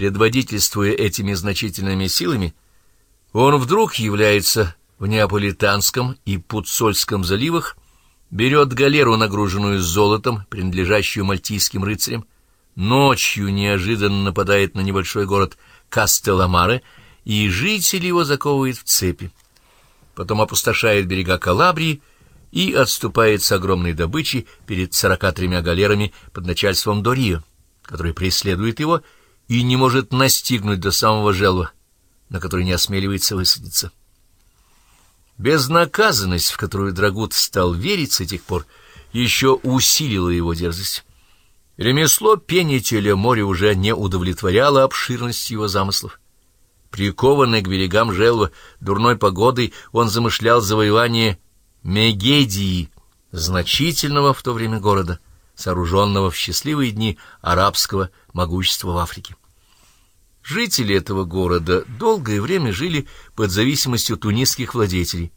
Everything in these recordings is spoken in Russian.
Предводительствуя этими значительными силами, он вдруг является в Неаполитанском и Пуцольском заливах, берет галеру, нагруженную золотом, принадлежащую мальтийским рыцарям, ночью неожиданно нападает на небольшой город Кастеламаре, и жители его заковывает в цепи. Потом опустошает берега Калабрии и отступает с огромной добычей перед сорока тремя галерами под начальством Дорио, который преследует его и не может настигнуть до самого желва, на который не осмеливается высадиться. Безнаказанность, в которую Драгут стал верить с этих пор, еще усилила его дерзость. Ремесло пенителя моря уже не удовлетворяло обширность его замыслов. Прикованный к берегам желва дурной погодой, он замышлял завоевание Мегедии, значительного в то время города, сооруженного в счастливые дни арабского могущества в Африке. Жители этого города долгое время жили под зависимостью тунисских владетелей,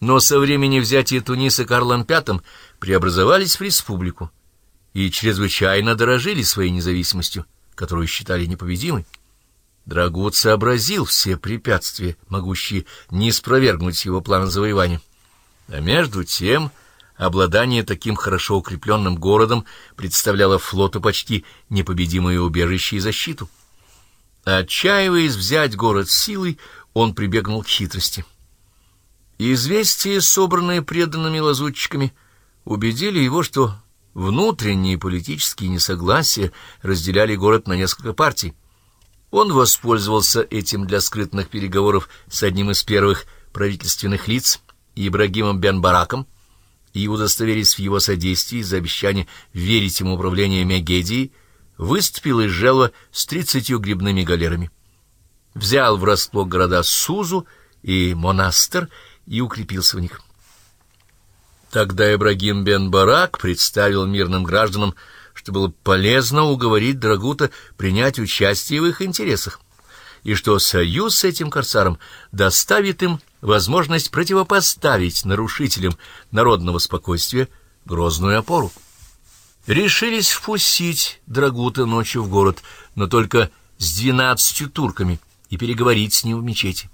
но со времени взятия Туниса Карлом V преобразовались в республику и чрезвычайно дорожили своей независимостью, которую считали непобедимой. Драгут сообразил все препятствия, могущие не спровергнуть его план завоевания. А между тем, обладание таким хорошо укрепленным городом представляло флоту почти непобедимое убежище и защиту. Отчаиваясь взять город силой, он прибегнул к хитрости. Известия, собранные преданными лазутчиками, убедили его, что внутренние политические несогласия разделяли город на несколько партий. Он воспользовался этим для скрытных переговоров с одним из первых правительственных лиц, Ибрагимом Бен-Бараком, и, удостоверясь в его содействии за обещание верить ему управление Мегедией, выступил из Желва с тридцатью грибными галерами. Взял врасплох города Сузу и Монастер и укрепился в них. Тогда Ибрагим бен Барак представил мирным гражданам, что было полезно уговорить Драгута принять участие в их интересах, и что союз с этим корсаром доставит им возможность противопоставить нарушителям народного спокойствия грозную опору решились впустить Драгута ночью в город, но только с двенадцатью турками и переговорить с ним в мечети.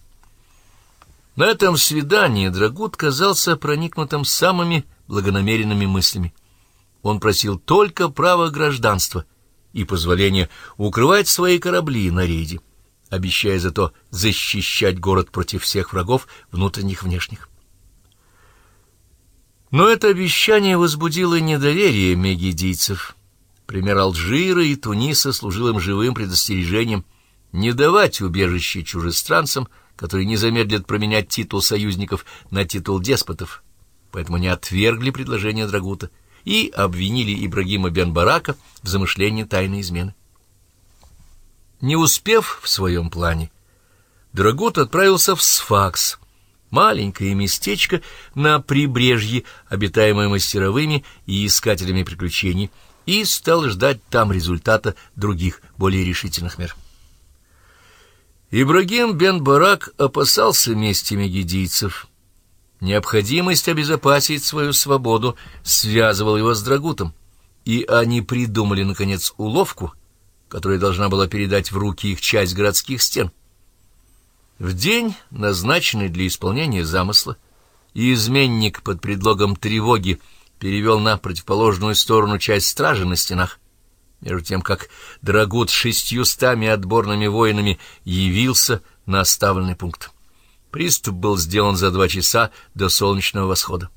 На этом свидании Драгут казался проникнутым самыми благонамеренными мыслями. Он просил только права гражданства и позволения укрывать свои корабли на рейде, обещая зато защищать город против всех врагов, внутренних и внешних. Но это обещание возбудило недоверие мегидийцев. Пример Алжира и Туниса служил им живым предостережением не давать убежище чужестранцам, которые не замедлят променять титул союзников на титул деспотов. Поэтому не отвергли предложение Драгута и обвинили Ибрагима бен-Барака в замышлении тайной измены. Не успев в своем плане, Драгут отправился в Сфакс — маленькое местечко на прибрежье, обитаемое мастеровыми и искателями приключений, и стал ждать там результата других, более решительных мер. Ибрагим бен Барак опасался мести мегидийцев. Необходимость обезопасить свою свободу связывала его с Драгутом, и они придумали, наконец, уловку, которая должна была передать в руки их часть городских стен — в день, назначенный для исполнения замысла, изменник под предлогом тревоги перевел на противоположную сторону часть стражи на стенах, между тем как Драгут с шестьюстами отборными воинами явился на оставленный пункт. Приступ был сделан за два часа до солнечного восхода.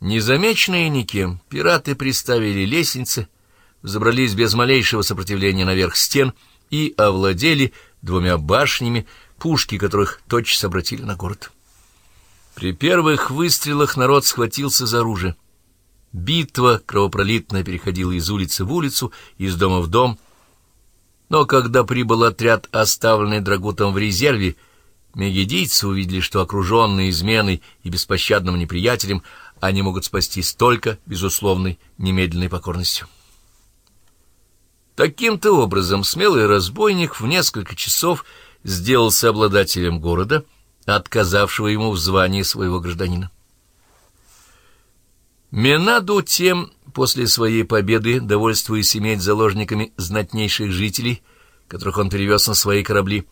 Незамеченные никем, пираты приставили лестницы, забрались без малейшего сопротивления наверх стен и овладели двумя башнями, пушки которых тотчас обратили на город. При первых выстрелах народ схватился за оружие. Битва кровопролитная переходила из улицы в улицу, из дома в дом. Но когда прибыл отряд, оставленный Драгутом в резерве, мегидийцы увидели, что окруженные изменой и беспощадным неприятелем, они могут спастись только безусловной немедленной покорностью. Таким-то образом смелый разбойник в несколько часов сделался обладателем города, отказавшего ему в звании своего гражданина. Менаду тем, после своей победы, довольствуясь иметь заложниками знатнейших жителей, которых он перевез на свои корабли,